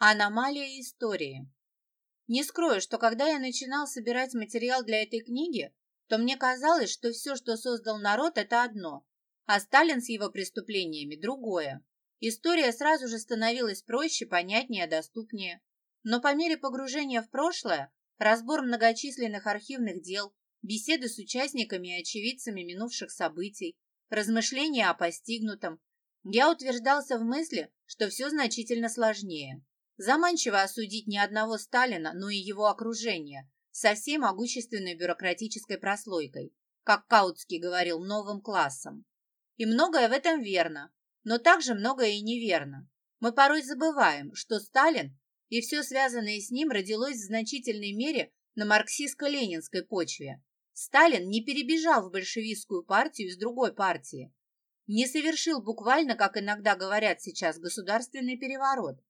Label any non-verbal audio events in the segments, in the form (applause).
Аномалия истории. Не скрою, что когда я начинал собирать материал для этой книги, то мне казалось, что все, что создал народ, это одно, а Сталин с его преступлениями – другое. История сразу же становилась проще, понятнее, доступнее. Но по мере погружения в прошлое, разбор многочисленных архивных дел, беседы с участниками и очевидцами минувших событий, размышления о постигнутом, я утверждался в мысли, что все значительно сложнее. Заманчиво осудить не одного Сталина, но и его окружение, со всей могущественной бюрократической прослойкой, как Каутский говорил, новым классом. И многое в этом верно, но также многое и неверно. Мы порой забываем, что Сталин и все связанное с ним родилось в значительной мере на марксистско-ленинской почве. Сталин не перебежал в большевистскую партию из другой партии, не совершил буквально, как иногда говорят сейчас, государственный переворот,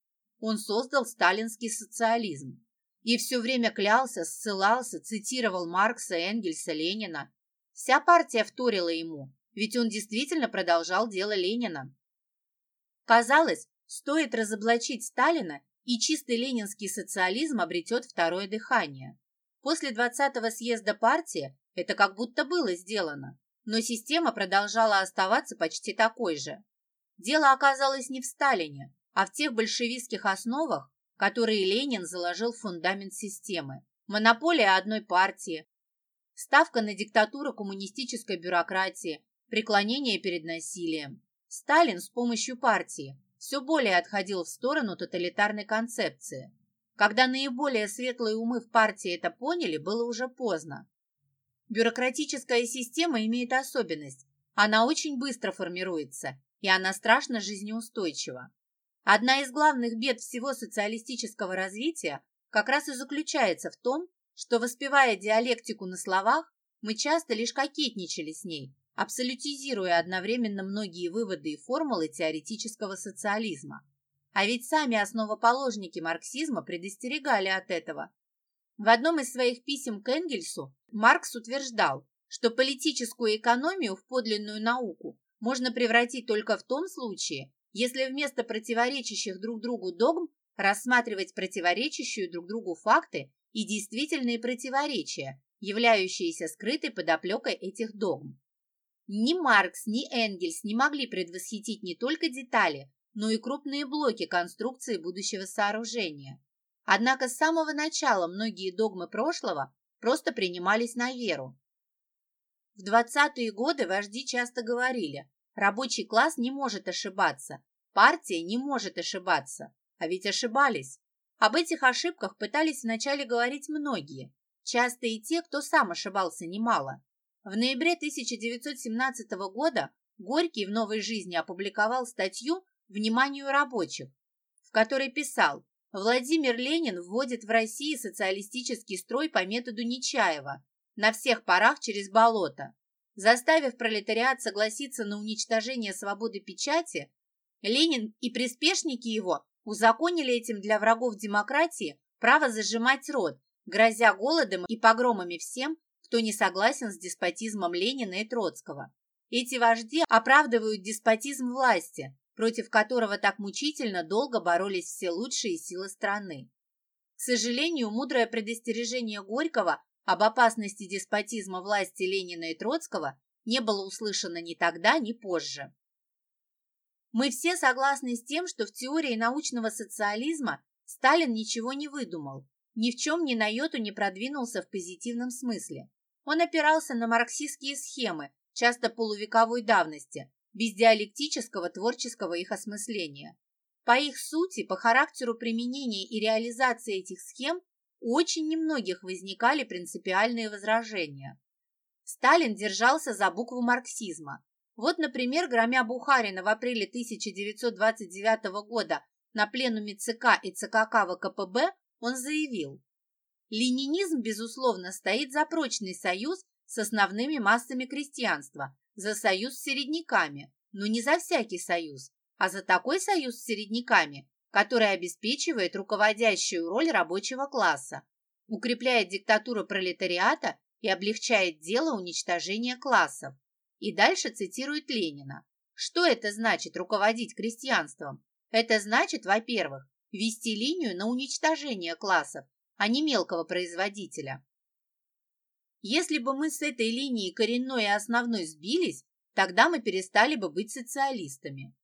он создал сталинский социализм и все время клялся, ссылался, цитировал Маркса, Энгельса, Ленина. Вся партия вторила ему, ведь он действительно продолжал дело Ленина. Казалось, стоит разоблачить Сталина, и чистый ленинский социализм обретет второе дыхание. После 20-го съезда партии это как будто было сделано, но система продолжала оставаться почти такой же. Дело оказалось не в Сталине, а в тех большевистских основах, которые Ленин заложил в фундамент системы. Монополия одной партии, ставка на диктатуру коммунистической бюрократии, преклонение перед насилием. Сталин с помощью партии все более отходил в сторону тоталитарной концепции. Когда наиболее светлые умы в партии это поняли, было уже поздно. Бюрократическая система имеет особенность. Она очень быстро формируется, и она страшно жизнеустойчива. Одна из главных бед всего социалистического развития как раз и заключается в том, что, воспевая диалектику на словах, мы часто лишь кокетничали с ней, абсолютизируя одновременно многие выводы и формулы теоретического социализма. А ведь сами основоположники марксизма предостерегали от этого. В одном из своих писем к Энгельсу Маркс утверждал, что политическую экономию в подлинную науку можно превратить только в том случае, если вместо противоречащих друг другу догм рассматривать противоречащие друг другу факты и действительные противоречия, являющиеся скрытой подоплекой этих догм. Ни Маркс, ни Энгельс не могли предвосхитить не только детали, но и крупные блоки конструкции будущего сооружения. Однако с самого начала многие догмы прошлого просто принимались на веру. В 20-е годы вожди часто говорили, Рабочий класс не может ошибаться, партия не может ошибаться, а ведь ошибались. Об этих ошибках пытались вначале говорить многие, часто и те, кто сам ошибался немало. В ноябре 1917 года Горький в «Новой жизни» опубликовал статью «Вниманию рабочих», в которой писал «Владимир Ленин вводит в России социалистический строй по методу Нечаева на всех парах через болото. Заставив пролетариат согласиться на уничтожение свободы печати, Ленин и приспешники его узаконили этим для врагов демократии право зажимать рот, грозя голодом и погромами всем, кто не согласен с деспотизмом Ленина и Троцкого. Эти вожди оправдывают деспотизм власти, против которого так мучительно долго боролись все лучшие силы страны. К сожалению, мудрое предостережение Горького об опасности деспотизма власти Ленина и Троцкого не было услышано ни тогда, ни позже. Мы все согласны с тем, что в теории научного социализма Сталин ничего не выдумал, ни в чем ни на йоту не продвинулся в позитивном смысле. Он опирался на марксистские схемы, часто полувековой давности, без диалектического творческого их осмысления. По их сути, по характеру применения и реализации этих схем у очень немногих возникали принципиальные возражения. Сталин держался за букву марксизма. Вот, например, громя Бухарина в апреле 1929 года на пленуме ЦК и ЦКК ВКПБ, он заявил, «Ленинизм, безусловно, стоит за прочный союз с основными массами крестьянства, за союз с середняками, но не за всякий союз, а за такой союз с середняками, который обеспечивает руководящую роль рабочего класса, укрепляет диктатуру пролетариата и облегчает дело уничтожения классов. И дальше цитирует Ленина. Что это значит руководить крестьянством? Это значит, во-первых, вести линию на уничтожение классов, а не мелкого производителя. Если бы мы с этой линии коренной и основной сбились, тогда мы перестали бы быть социалистами.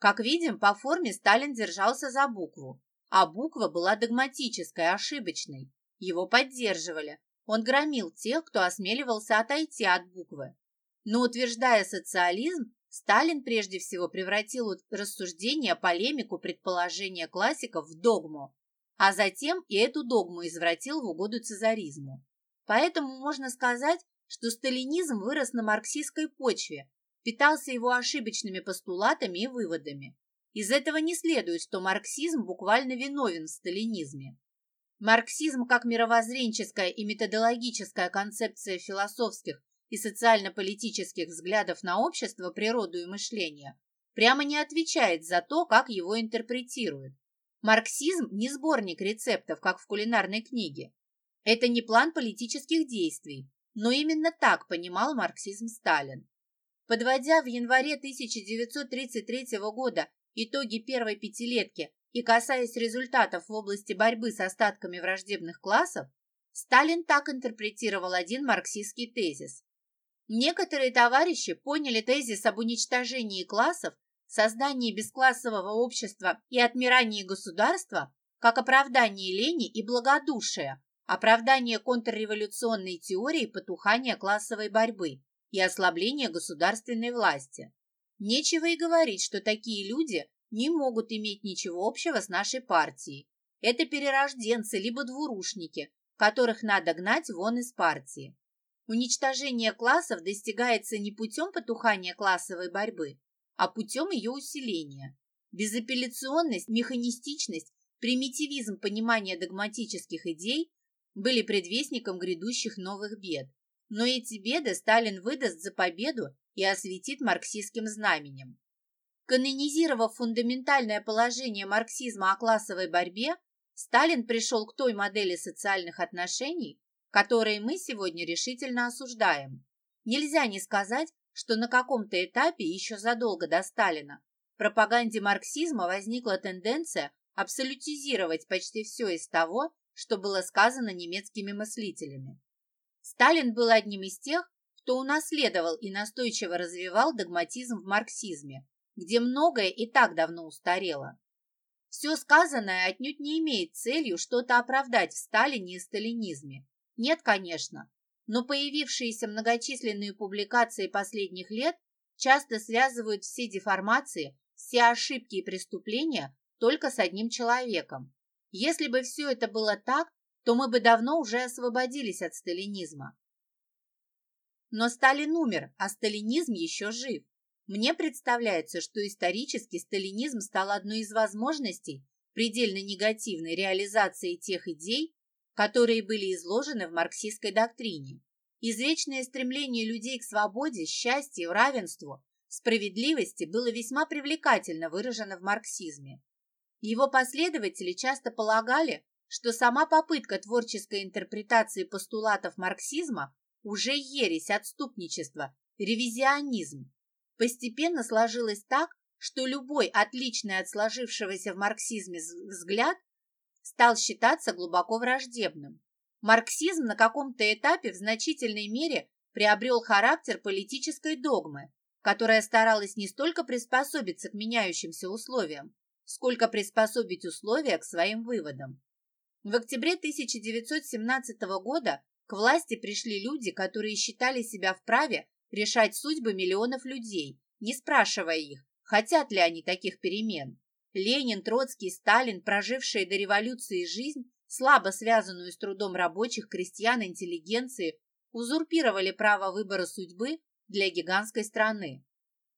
Как видим, по форме Сталин держался за букву, а буква была догматической, ошибочной. Его поддерживали. Он громил тех, кто осмеливался отойти от буквы. Но утверждая социализм, Сталин прежде всего превратил рассуждение, полемику, предположения классиков в догму, а затем и эту догму извратил в угоду цезаризму. Поэтому можно сказать, что сталинизм вырос на марксистской почве, питался его ошибочными постулатами и выводами. Из этого не следует, что марксизм буквально виновен в сталинизме. Марксизм как мировоззренческая и методологическая концепция философских и социально-политических взглядов на общество, природу и мышление, прямо не отвечает за то, как его интерпретируют. Марксизм не сборник рецептов, как в кулинарной книге. Это не план политических действий, но именно так понимал марксизм Сталин. Подводя в январе 1933 года итоги первой пятилетки и касаясь результатов в области борьбы с остатками враждебных классов, Сталин так интерпретировал один марксистский тезис. Некоторые товарищи поняли тезис об уничтожении классов, создании бесклассового общества и отмирании государства как оправдание лени и благодушия, оправдание контрреволюционной теории потухания классовой борьбы и ослабления государственной власти. Нечего и говорить, что такие люди не могут иметь ничего общего с нашей партией. Это перерожденцы либо двурушники, которых надо гнать вон из партии. Уничтожение классов достигается не путем потухания классовой борьбы, а путем ее усиления. Безапелляционность, механистичность, примитивизм понимания догматических идей были предвестником грядущих новых бед. Но эти беды Сталин выдаст за победу и осветит марксистским знаменем. Канонизировав фундаментальное положение марксизма о классовой борьбе, Сталин пришел к той модели социальных отношений, которые мы сегодня решительно осуждаем. Нельзя не сказать, что на каком-то этапе, еще задолго до Сталина, в пропаганде марксизма возникла тенденция абсолютизировать почти все из того, что было сказано немецкими мыслителями. Сталин был одним из тех, кто унаследовал и настойчиво развивал догматизм в марксизме, где многое и так давно устарело. Все сказанное отнюдь не имеет целью что-то оправдать в Сталине и сталинизме, нет, конечно, но появившиеся многочисленные публикации последних лет часто связывают все деформации, все ошибки и преступления только с одним человеком. Если бы все это было так, то мы бы давно уже освободились от сталинизма. Но Сталин умер, а сталинизм еще жив. Мне представляется, что исторически сталинизм стал одной из возможностей предельно негативной реализации тех идей, которые были изложены в марксистской доктрине. Извечное стремление людей к свободе, счастью, равенству, справедливости было весьма привлекательно выражено в марксизме. Его последователи часто полагали, что сама попытка творческой интерпретации постулатов марксизма уже ересь, отступничество, ревизионизм. Постепенно сложилось так, что любой отличный от сложившегося в марксизме взгляд стал считаться глубоко враждебным. Марксизм на каком-то этапе в значительной мере приобрел характер политической догмы, которая старалась не столько приспособиться к меняющимся условиям, сколько приспособить условия к своим выводам. В октябре 1917 года к власти пришли люди, которые считали себя вправе решать судьбы миллионов людей, не спрашивая их, хотят ли они таких перемен. Ленин, Троцкий, Сталин, прожившие до революции жизнь, слабо связанную с трудом рабочих, крестьян, интеллигенции, узурпировали право выбора судьбы для гигантской страны.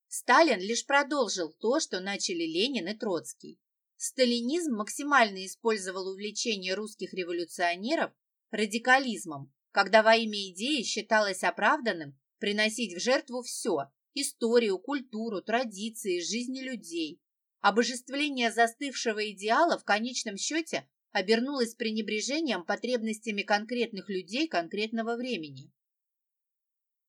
Сталин лишь продолжил то, что начали Ленин и Троцкий. Сталинизм максимально использовал увлечение русских революционеров радикализмом, когда во имя идеи считалось оправданным приносить в жертву все – историю, культуру, традиции, жизни людей, Обожествление застывшего идеала в конечном счете обернулось пренебрежением потребностями конкретных людей конкретного времени.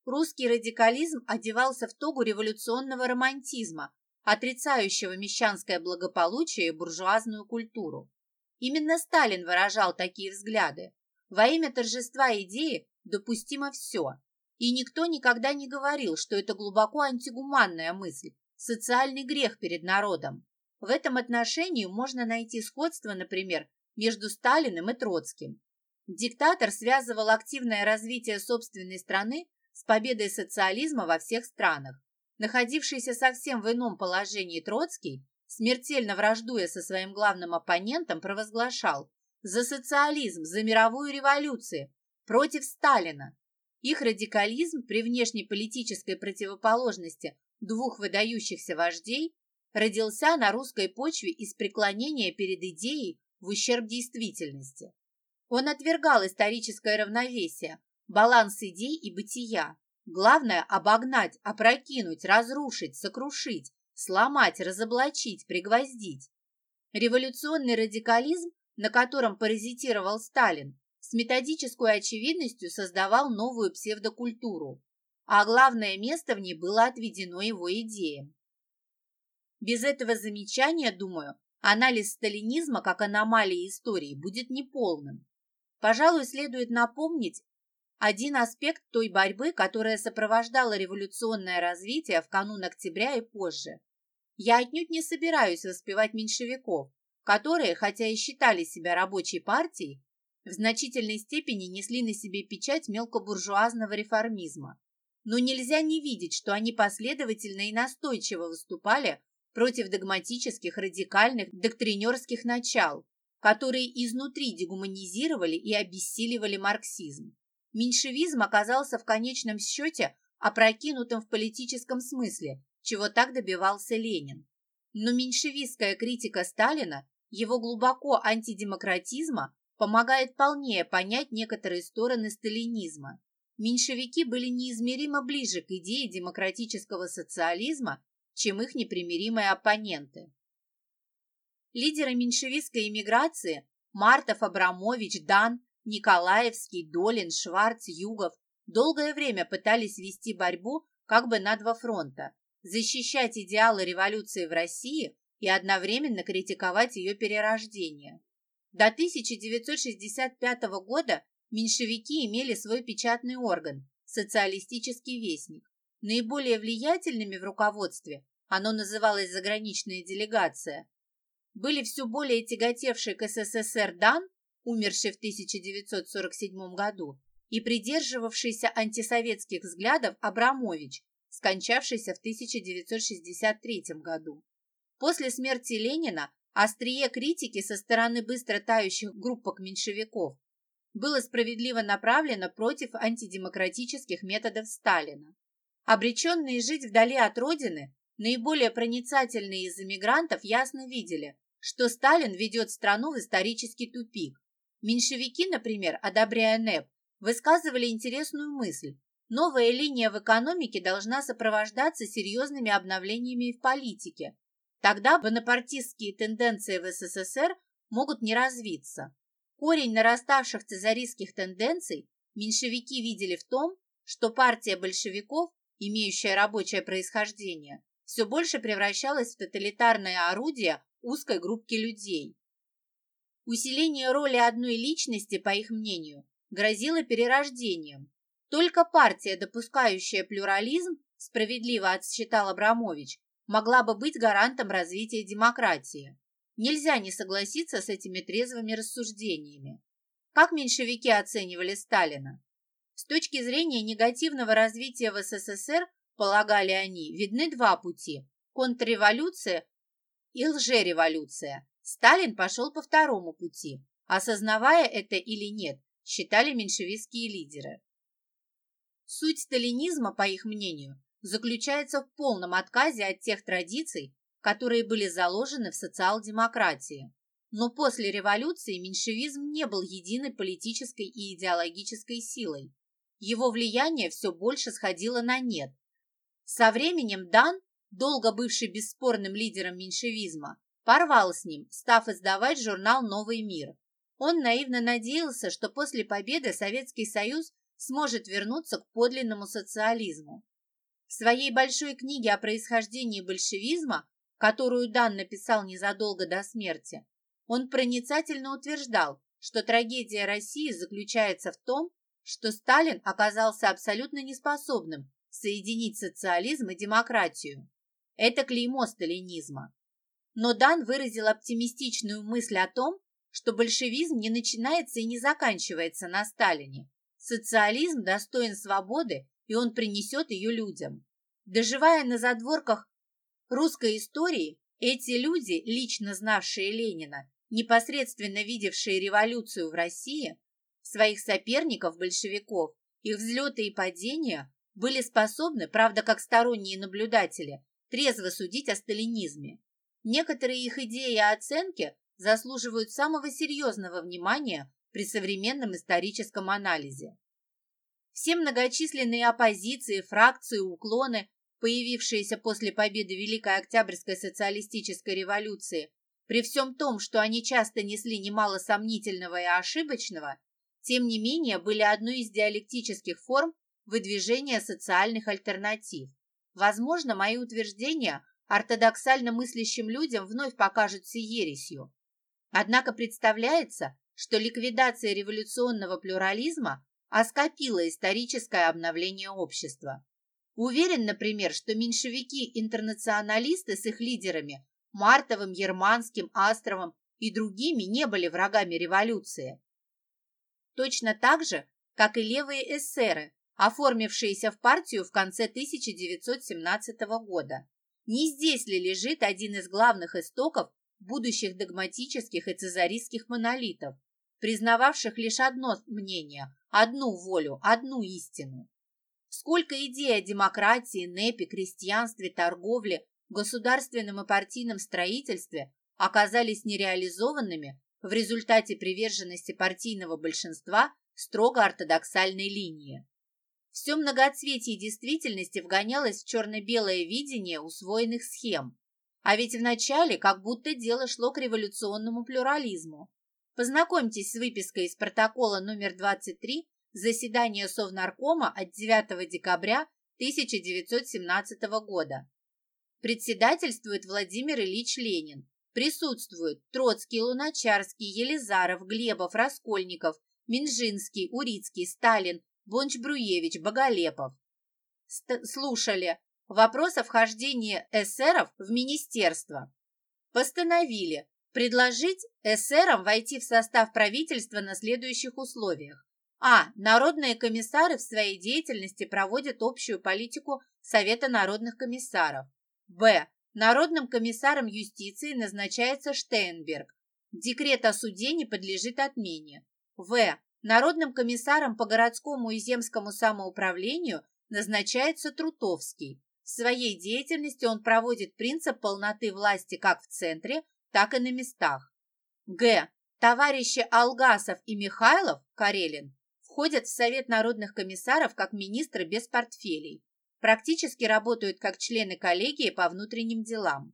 Русский радикализм одевался в тогу революционного романтизма, отрицающего мещанское благополучие и буржуазную культуру. Именно Сталин выражал такие взгляды. Во имя торжества идеи допустимо все. И никто никогда не говорил, что это глубоко антигуманная мысль, социальный грех перед народом. В этом отношении можно найти сходство, например, между Сталиным и Троцким. Диктатор связывал активное развитие собственной страны с победой социализма во всех странах. Находившийся совсем в ином положении Троцкий, смертельно враждуя со своим главным оппонентом, провозглашал «За социализм, за мировую революцию, против Сталина». Их радикализм при внешней политической противоположности двух выдающихся вождей родился на русской почве из преклонения перед идеей в ущерб действительности. Он отвергал историческое равновесие, баланс идей и бытия. Главное – обогнать, опрокинуть, разрушить, сокрушить, сломать, разоблачить, пригвоздить. Революционный радикализм, на котором паразитировал Сталин, с методической очевидностью создавал новую псевдокультуру, а главное место в ней было отведено его идеям. Без этого замечания, думаю, анализ сталинизма как аномалии истории будет неполным. Пожалуй, следует напомнить один аспект той борьбы, которая сопровождала революционное развитие в канун октября и позже. Я отнюдь не собираюсь воспевать меньшевиков, которые, хотя и считали себя рабочей партией, в значительной степени несли на себе печать мелкобуржуазного реформизма. Но нельзя не видеть, что они последовательно и настойчиво выступали против догматических, радикальных, доктринерских начал, которые изнутри дегуманизировали и обессиливали марксизм. Меньшевизм оказался в конечном счете опрокинутым в политическом смысле, чего так добивался Ленин. Но меньшевистская критика Сталина, его глубоко антидемократизма, помогает полнее понять некоторые стороны сталинизма. Меньшевики были неизмеримо ближе к идее демократического социализма чем их непримиримые оппоненты. Лидеры меньшевистской эмиграции Мартов, Абрамович, Дан, Николаевский, Долин, Шварц, Югов долгое время пытались вести борьбу как бы на два фронта, защищать идеалы революции в России и одновременно критиковать ее перерождение. До 1965 года меньшевики имели свой печатный орган – социалистический вестник. Наиболее влиятельными в руководстве, оно называлось «заграничная делегация», были все более тяготевший к СССР Дан, умерший в 1947 году, и придерживавшийся антисоветских взглядов Абрамович, скончавшийся в 1963 году. После смерти Ленина острие критики со стороны быстро тающих группок меньшевиков было справедливо направлено против антидемократических методов Сталина. Обреченные жить вдали от родины, наиболее проницательные из эмигрантов ясно видели, что Сталин ведет страну в исторический тупик. Меньшевики, например, одобряя НЭП, высказывали интересную мысль. Новая линия в экономике должна сопровождаться серьезными обновлениями в политике. Тогда бонапартистские тенденции в СССР могут не развиться. Корень нараставших цезаристских тенденций меньшевики видели в том, что партия большевиков имеющая рабочее происхождение, все больше превращалась в тоталитарное орудие узкой группки людей. Усиление роли одной личности, по их мнению, грозило перерождением. Только партия, допускающая плюрализм, справедливо отсчитал Абрамович, могла бы быть гарантом развития демократии. Нельзя не согласиться с этими трезвыми рассуждениями. Как меньшевики оценивали Сталина? С точки зрения негативного развития в СССР, полагали они, видны два пути – контрреволюция и лжереволюция. Сталин пошел по второму пути. Осознавая это или нет, считали меньшевистские лидеры. Суть сталинизма, по их мнению, заключается в полном отказе от тех традиций, которые были заложены в социал-демократии. Но после революции меньшевизм не был единой политической и идеологической силой его влияние все больше сходило на нет. Со временем Дан, долго бывший бесспорным лидером меньшевизма, порвал с ним, став издавать журнал «Новый мир». Он наивно надеялся, что после победы Советский Союз сможет вернуться к подлинному социализму. В своей большой книге о происхождении большевизма которую Дан написал незадолго до смерти, он проницательно утверждал, что трагедия России заключается в том, что Сталин оказался абсолютно неспособным соединить социализм и демократию. Это клеймо сталинизма. Но Дан выразил оптимистичную мысль о том, что большевизм не начинается и не заканчивается на Сталине. Социализм достоин свободы, и он принесет ее людям. Доживая на задворках русской истории, эти люди, лично знавшие Ленина, непосредственно видевшие революцию в России, своих соперников-большевиков, их взлеты и падения, были способны, правда, как сторонние наблюдатели, трезво судить о сталинизме. Некоторые их идеи и оценки заслуживают самого серьезного внимания при современном историческом анализе. Все многочисленные оппозиции, фракции, уклоны, появившиеся после победы Великой Октябрьской социалистической революции, при всем том, что они часто несли немало сомнительного и ошибочного, тем не менее были одной из диалектических форм выдвижения социальных альтернатив. Возможно, мои утверждения ортодоксально мыслящим людям вновь покажутся ересью. Однако представляется, что ликвидация революционного плюрализма оскопила историческое обновление общества. Уверен, например, что меньшевики-интернационалисты с их лидерами Мартовым, Ерманским, Астровым и другими не были врагами революции. Точно так же, как и левые эсеры, оформившиеся в партию в конце 1917 года. Не здесь ли лежит один из главных истоков будущих догматических и цезаристских монолитов, признававших лишь одно мнение, одну волю, одну истину? Сколько идей о демократии, НЭПе, крестьянстве, торговле, государственном и партийном строительстве оказались нереализованными в результате приверженности партийного большинства строго ортодоксальной линии. Все многоцветие действительности вгонялось в черно-белое видение усвоенных схем. А ведь вначале как будто дело шло к революционному плюрализму. Познакомьтесь с выпиской из протокола номер 23 заседания Совнаркома от 9 декабря 1917 года. Председательствует Владимир Ильич Ленин. Присутствуют Троцкий, Луначарский, Елизаров, Глебов, Раскольников, Менжинский, Урицкий, Сталин, Бонч-Бруевич, Боголепов. Ст слушали вопрос о вхождении эсеров в министерство. Постановили предложить эсерам войти в состав правительства на следующих условиях. А. Народные комиссары в своей деятельности проводят общую политику Совета народных комиссаров. Б. Народным комиссаром юстиции назначается Штейнберг. Декрет о суде не подлежит отмене. В. Народным комиссаром по городскому и земскому самоуправлению назначается Трутовский. В своей деятельности он проводит принцип полноты власти как в центре, так и на местах. Г. Товарищи Алгасов и Михайлов, Карелин, входят в Совет народных комиссаров как министры без портфелей. Практически работают как члены коллегии по внутренним делам.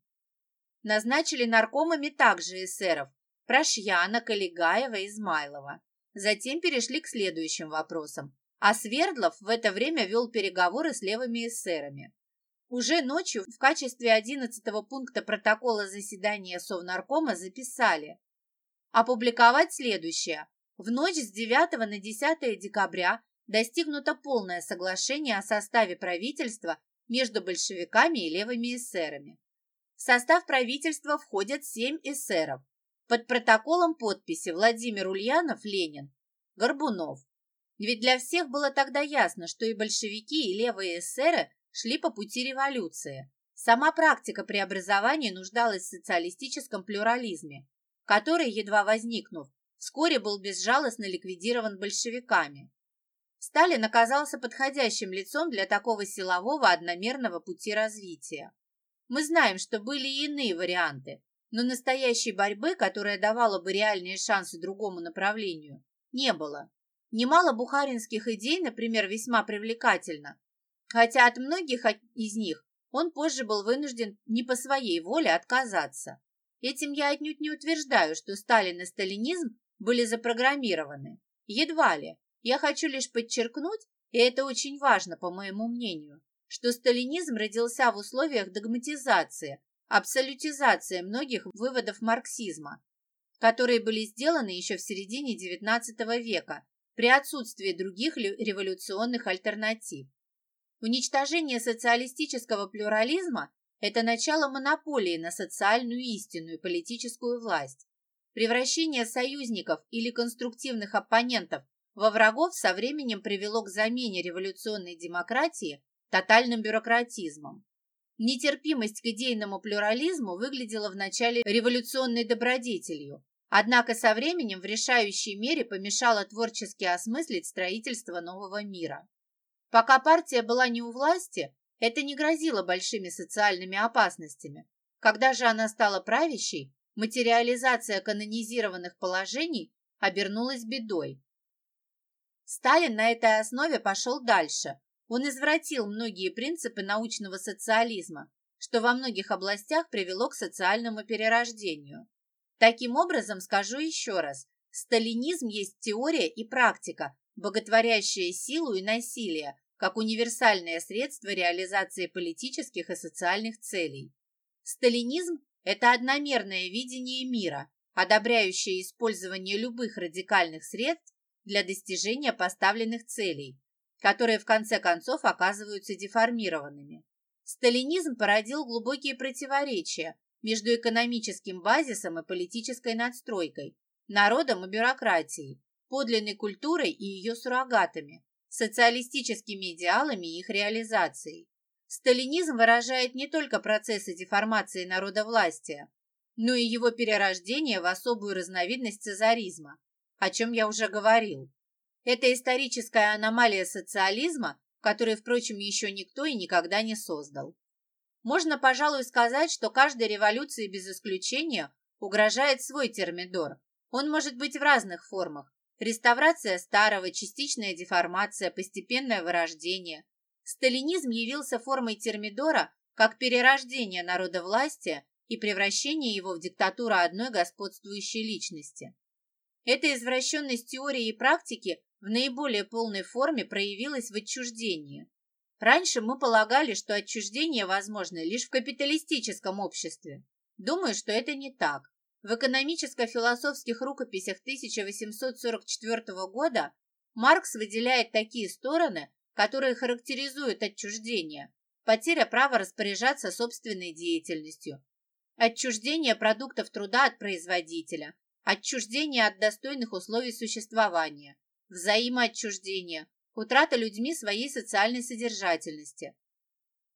Назначили наркомами также эсеров Прошьяна, Калигаева, Измайлова. Затем перешли к следующим вопросам. А Свердлов в это время вел переговоры с левыми эсерами. Уже ночью в качестве 11 пункта протокола заседания Совнаркома записали опубликовать следующее. В ночь с 9 на 10 декабря достигнуто полное соглашение о составе правительства между большевиками и левыми эсерами. В состав правительства входят семь эсеров, под протоколом подписи Владимир Ульянов, Ленин, Горбунов. Ведь для всех было тогда ясно, что и большевики, и левые эсеры шли по пути революции. Сама практика преобразования нуждалась в социалистическом плюрализме, который, едва возникнув, вскоре был безжалостно ликвидирован большевиками. Сталин оказался подходящим лицом для такого силового одномерного пути развития. Мы знаем, что были и иные варианты, но настоящей борьбы, которая давала бы реальные шансы другому направлению, не было. Немало бухаринских идей, например, весьма привлекательно, хотя от многих из них он позже был вынужден не по своей воле отказаться. Этим я отнюдь не утверждаю, что Сталин и сталинизм были запрограммированы. Едва ли. Я хочу лишь подчеркнуть, и это очень важно, по моему мнению, что сталинизм родился в условиях догматизации, абсолютизация многих выводов марксизма, которые были сделаны еще в середине XIX века при отсутствии других революционных альтернатив. Уничтожение социалистического плюрализма – это начало монополии на социальную истинную и политическую власть. Превращение союзников или конструктивных оппонентов во врагов со временем привело к замене революционной демократии тотальным бюрократизмом. Нетерпимость к идейному плюрализму выглядела вначале революционной добродетелью, однако со временем в решающей мере помешала творчески осмыслить строительство нового мира. Пока партия была не у власти, это не грозило большими социальными опасностями. Когда же она стала правящей, материализация канонизированных положений обернулась бедой. Сталин на этой основе пошел дальше. Он извратил многие принципы научного социализма, что во многих областях привело к социальному перерождению. Таким образом, скажу еще раз, сталинизм есть теория и практика, боготворящая силу и насилие, как универсальное средство реализации политических и социальных целей. Сталинизм – это одномерное видение мира, одобряющее использование любых радикальных средств для достижения поставленных целей, которые в конце концов оказываются деформированными. Сталинизм породил глубокие противоречия между экономическим базисом и политической надстройкой, народом и бюрократией, подлинной культурой и ее суррогатами, социалистическими идеалами и их реализацией. Сталинизм выражает не только процессы деформации народовластия, но и его перерождение в особую разновидность цезаризма, о чем я уже говорил. Это историческая аномалия социализма, который, впрочем, еще никто и никогда не создал. Можно, пожалуй, сказать, что каждой революции без исключения угрожает свой термидор. Он может быть в разных формах. Реставрация старого, частичная деформация, постепенное вырождение. Сталинизм явился формой термидора как перерождение народовластия и превращение его в диктатуру одной господствующей личности. Эта извращенность теории и практики в наиболее полной форме проявилась в отчуждении. Раньше мы полагали, что отчуждение возможно лишь в капиталистическом обществе. Думаю, что это не так. В экономическо-философских рукописях 1844 года Маркс выделяет такие стороны, которые характеризуют отчуждение, потеря права распоряжаться собственной деятельностью, отчуждение продуктов труда от производителя, отчуждение от достойных условий существования, взаимоотчуждение, утрата людьми своей социальной содержательности.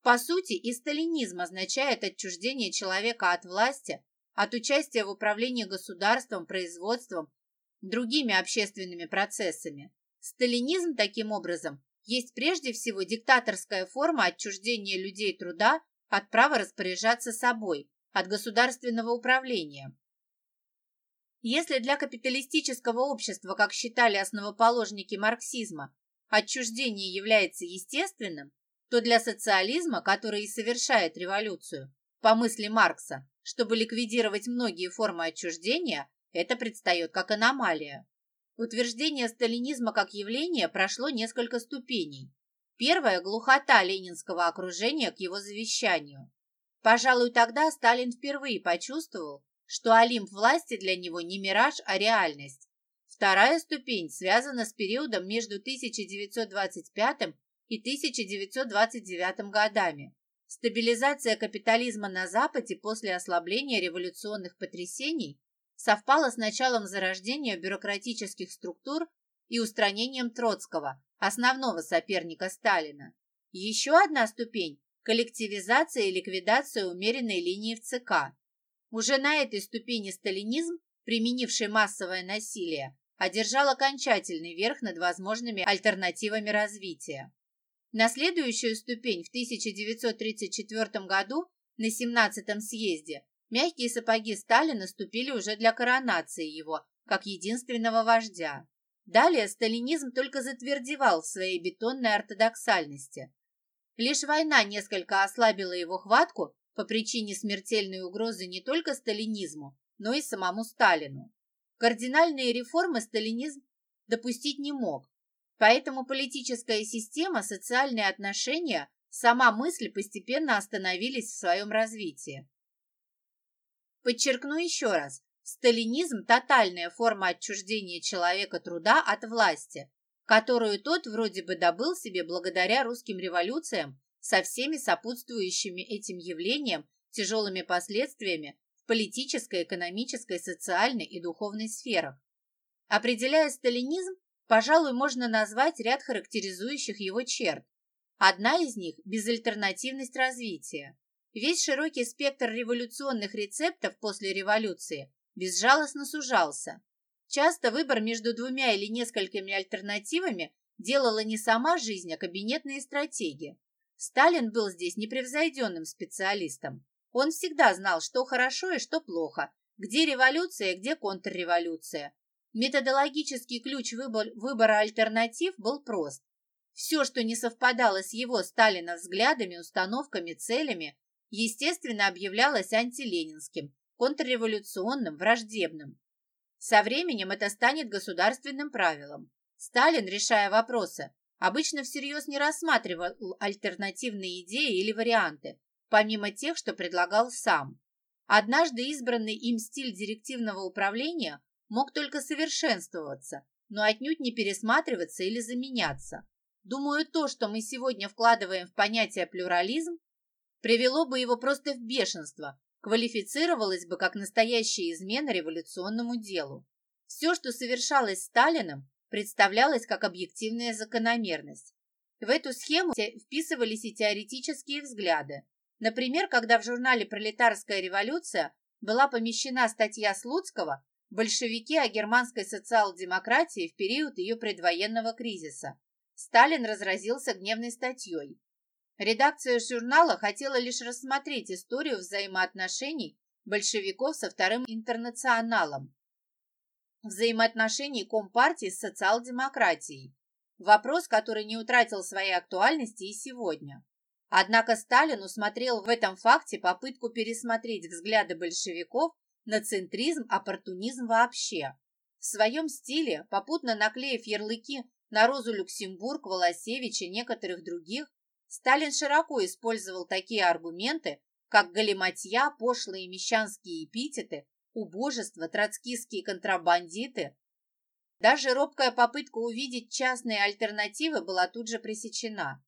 По сути, и сталинизм означает отчуждение человека от власти, от участия в управлении государством, производством, другими общественными процессами. Сталинизм, таким образом, есть прежде всего диктаторская форма отчуждения людей труда от права распоряжаться собой, от государственного управления. Если для капиталистического общества, как считали основоположники марксизма, отчуждение является естественным, то для социализма, который и совершает революцию, по мысли Маркса, чтобы ликвидировать многие формы отчуждения, это предстает как аномалия. Утверждение сталинизма как явления прошло несколько ступеней. Первая – глухота ленинского окружения к его завещанию. Пожалуй, тогда Сталин впервые почувствовал, что Олимп власти для него не мираж, а реальность. Вторая ступень связана с периодом между 1925 и 1929 годами. Стабилизация капитализма на Западе после ослабления революционных потрясений совпала с началом зарождения бюрократических структур и устранением Троцкого, основного соперника Сталина. Еще одна ступень – коллективизация и ликвидация умеренной линии в ЦК. Уже на этой ступени сталинизм, применивший массовое насилие, одержал окончательный верх над возможными альтернативами развития. На следующую ступень в 1934 году на 17-м съезде мягкие сапоги Сталина ступили уже для коронации его, как единственного вождя. Далее сталинизм только затвердевал в своей бетонной ортодоксальности. Лишь война несколько ослабила его хватку по причине смертельной угрозы не только сталинизму, но и самому Сталину. Кардинальные реформы сталинизм допустить не мог, поэтому политическая система, социальные отношения, сама мысль постепенно остановились в своем развитии. Подчеркну еще раз, сталинизм – тотальная форма отчуждения человека труда от власти, которую тот вроде бы добыл себе благодаря русским революциям со всеми сопутствующими этим явлениям тяжелыми последствиями в политической, экономической, социальной и духовной сферах. Определяя сталинизм, пожалуй, можно назвать ряд характеризующих его черт. Одна из них – безальтернативность развития. Весь широкий спектр революционных рецептов после революции безжалостно сужался. Часто выбор между двумя или несколькими альтернативами делала не сама жизнь, а кабинетные стратегии. Сталин был здесь непревзойденным специалистом. Он всегда знал, что хорошо и что плохо, где революция, где контрреволюция. Методологический ключ выбор, выбора альтернатив был прост. Все, что не совпадало с его Сталина взглядами, установками, целями, естественно, объявлялось антиленинским, контрреволюционным, враждебным. Со временем это станет государственным правилом. Сталин, решая вопросы, обычно всерьез не рассматривал альтернативные идеи или варианты, помимо тех, что предлагал сам. Однажды избранный им стиль директивного управления мог только совершенствоваться, но отнюдь не пересматриваться или заменяться. Думаю, то, что мы сегодня вкладываем в понятие плюрализм, привело бы его просто в бешенство, квалифицировалось бы как настоящая измена революционному делу. Все, что совершалось Сталиным, представлялось как объективная закономерность. В эту схему вписывались и теоретические взгляды. Например, когда в журнале «Пролетарская революция» была помещена статья Слуцкого «Большевики о германской социал-демократии в период ее предвоенного кризиса». Сталин разразился гневной статьей. Редакция журнала хотела лишь рассмотреть историю взаимоотношений большевиков со Вторым интернационалом, взаимоотношений Компартии с социал-демократией. Вопрос, который не утратил своей актуальности и сегодня. Однако Сталин усмотрел в этом факте попытку пересмотреть взгляды большевиков на центризм, оппортунизм вообще. В своем стиле, попутно наклеив ярлыки на Розу Люксембург, Волосевич и некоторых других, Сталин широко использовал такие аргументы, как галиматья, пошлые мещанские эпитеты, убожество, троцкистские контрабандиты. Даже робкая попытка увидеть частные альтернативы была тут же пресечена.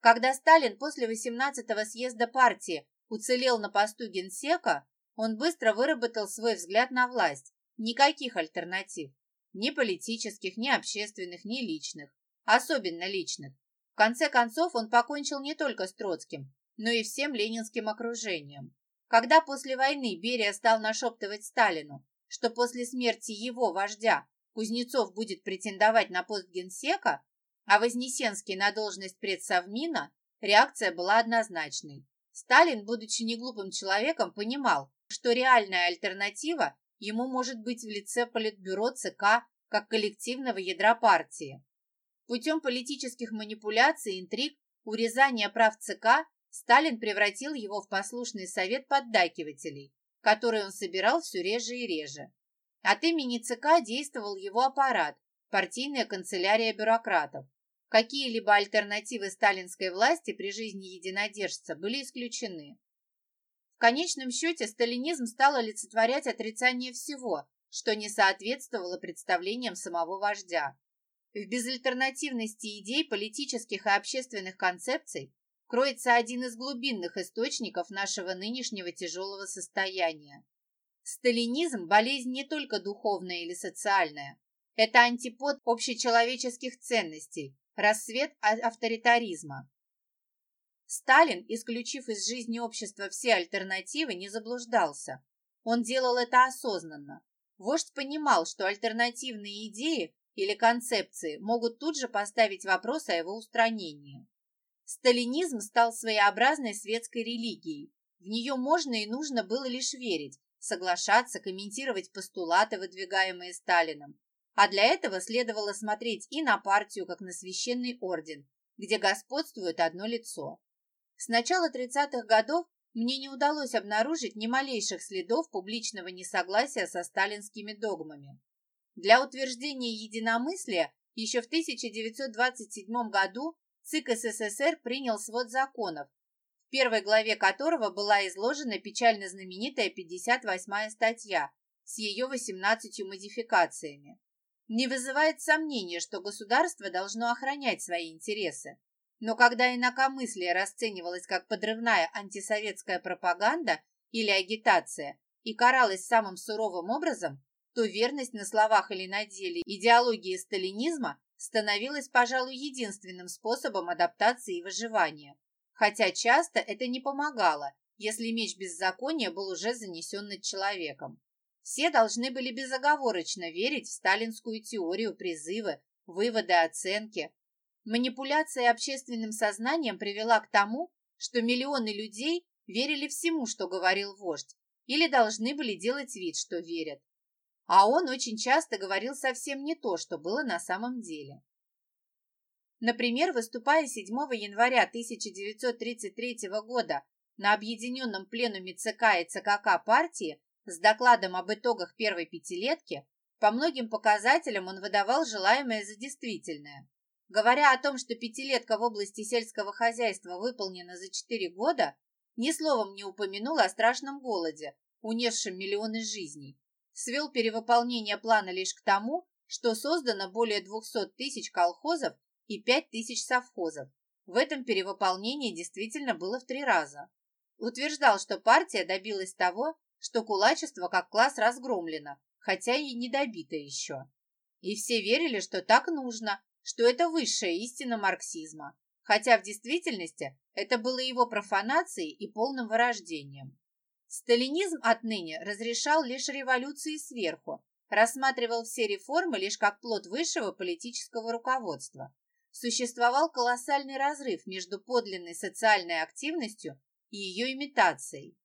Когда Сталин после 18-го съезда партии уцелел на посту генсека, он быстро выработал свой взгляд на власть. Никаких альтернатив. Ни политических, ни общественных, ни личных. Особенно личных. В конце концов, он покончил не только с Троцким, но и всем ленинским окружением. Когда после войны Берия стал нашептывать Сталину, что после смерти его вождя Кузнецов будет претендовать на пост генсека, а Вознесенский на должность предсовмина, реакция была однозначной. Сталин, будучи неглупым человеком, понимал, что реальная альтернатива ему может быть в лице Политбюро ЦК как коллективного ядра партии. Путем политических манипуляций, интриг, урезания прав ЦК Сталин превратил его в послушный совет поддакивателей, который он собирал все реже и реже. От имени ЦК действовал его аппарат, партийная канцелярия бюрократов. Какие-либо альтернативы сталинской власти при жизни единодержца были исключены. В конечном счете сталинизм стал олицетворять отрицание всего, что не соответствовало представлениям самого вождя. В безальтернативности идей, политических и общественных концепций кроется один из глубинных источников нашего нынешнего тяжелого состояния. Сталинизм – болезнь не только духовная или социальная. Это антипод общечеловеческих ценностей, рассвет а-, авторитаризма. Сталин, исключив из жизни общества все альтернативы, не заблуждался. Он делал это осознанно. Вождь понимал, что альтернативные идеи или концепции могут тут же поставить вопрос о его устранении. Сталинизм стал своеобразной светской религией. В нее можно и нужно было лишь верить, соглашаться, комментировать постулаты, выдвигаемые Сталином. А для этого следовало смотреть и на партию, как на священный орден, где господствует одно лицо. С начала 30-х годов мне не удалось обнаружить ни малейших следов публичного несогласия со сталинскими догмами. Для утверждения единомыслия еще в 1927 году ЦИК СССР принял свод законов, первой главе которого была изложена печально знаменитая 58-я статья с ее 18 модификациями. Не вызывает сомнения, что государство должно охранять свои интересы. Но когда инакомыслие расценивалось как подрывная антисоветская пропаганда или агитация и каралась самым суровым образом, то верность на словах или на деле идеологии сталинизма становилась, пожалуй, единственным способом адаптации и выживания хотя часто это не помогало, если меч беззакония был уже занесен над человеком. Все должны были безоговорочно верить в сталинскую теорию призывы, выводы, оценки. Манипуляция общественным сознанием привела к тому, что миллионы людей верили всему, что говорил вождь, или должны были делать вид, что верят. А он очень часто говорил совсем не то, что было на самом деле. Например, выступая 7 января 1933 года на объединенном пленуме ЦК и ЦКК партии с докладом об итогах первой пятилетки, по многим показателям он выдавал желаемое за действительное. Говоря о том, что пятилетка в области сельского хозяйства выполнена за 4 года, ни словом не упомянул о страшном голоде, унесшем миллионы жизней. Свел перевыполнение плана лишь к тому, что создано более 200 тысяч колхозов и 5 тысяч совхозов. В этом перевыполнении действительно было в три раза. Утверждал, что партия добилась того, что кулачество как класс разгромлено, хотя и не добито еще. И все верили, что так нужно, что это высшая истина марксизма, хотя в действительности это было его профанацией и полным вырождением. Сталинизм отныне разрешал лишь революции сверху, рассматривал все реформы лишь как плод высшего политического руководства существовал колоссальный разрыв между подлинной социальной активностью и ее имитацией.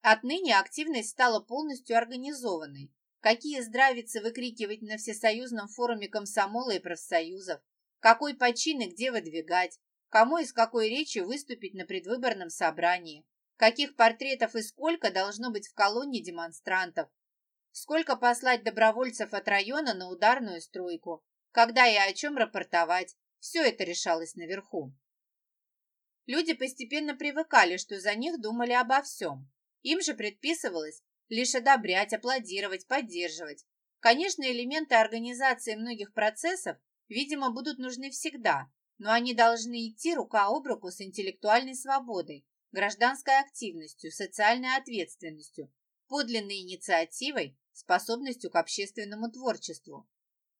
Отныне активность стала полностью организованной. Какие здравицы выкрикивать на всесоюзном форуме комсомола и профсоюзов, какой почин и где выдвигать, кому и с какой речи выступить на предвыборном собрании, каких портретов и сколько должно быть в колонне демонстрантов, сколько послать добровольцев от района на ударную стройку, когда и о чем рапортовать, все это решалось наверху. Люди постепенно привыкали, что за них думали обо всем. Им же предписывалось лишь одобрять, аплодировать, поддерживать. Конечно, элементы организации многих процессов, видимо, будут нужны всегда, но они должны идти рука об руку с интеллектуальной свободой, гражданской активностью, социальной ответственностью, подлинной инициативой, способностью к общественному творчеству.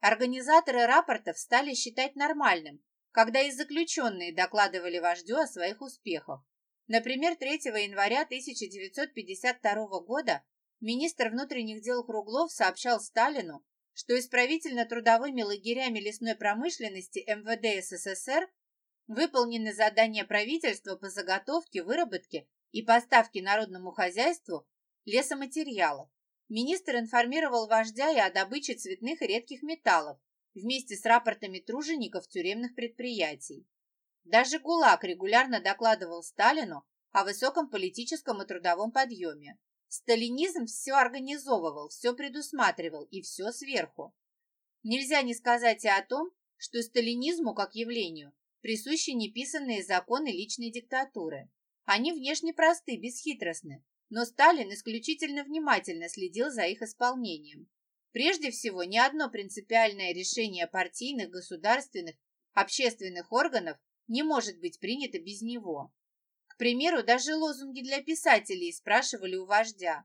Организаторы рапортов стали считать нормальным, когда и заключенные докладывали вождю о своих успехах. Например, 3 января 1952 года министр внутренних дел Круглов сообщал Сталину, что исправительно-трудовыми лагерями лесной промышленности МВД СССР выполнены задания правительства по заготовке, выработке и поставке народному хозяйству лесоматериалов. Министр информировал вождя и о добыче цветных и редких металлов вместе с рапортами тружеников тюремных предприятий. Даже ГУЛАГ регулярно докладывал Сталину о высоком политическом и трудовом подъеме. Сталинизм все организовывал, все предусматривал и все сверху. Нельзя не сказать и о том, что сталинизму как явлению присущи неписанные законы личной диктатуры. Они внешне просты, бесхитростны, но Сталин исключительно внимательно следил за их исполнением. Прежде всего, ни одно принципиальное решение партийных, государственных, общественных органов не может быть принято без него. К примеру, даже лозунги для писателей спрашивали у вождя.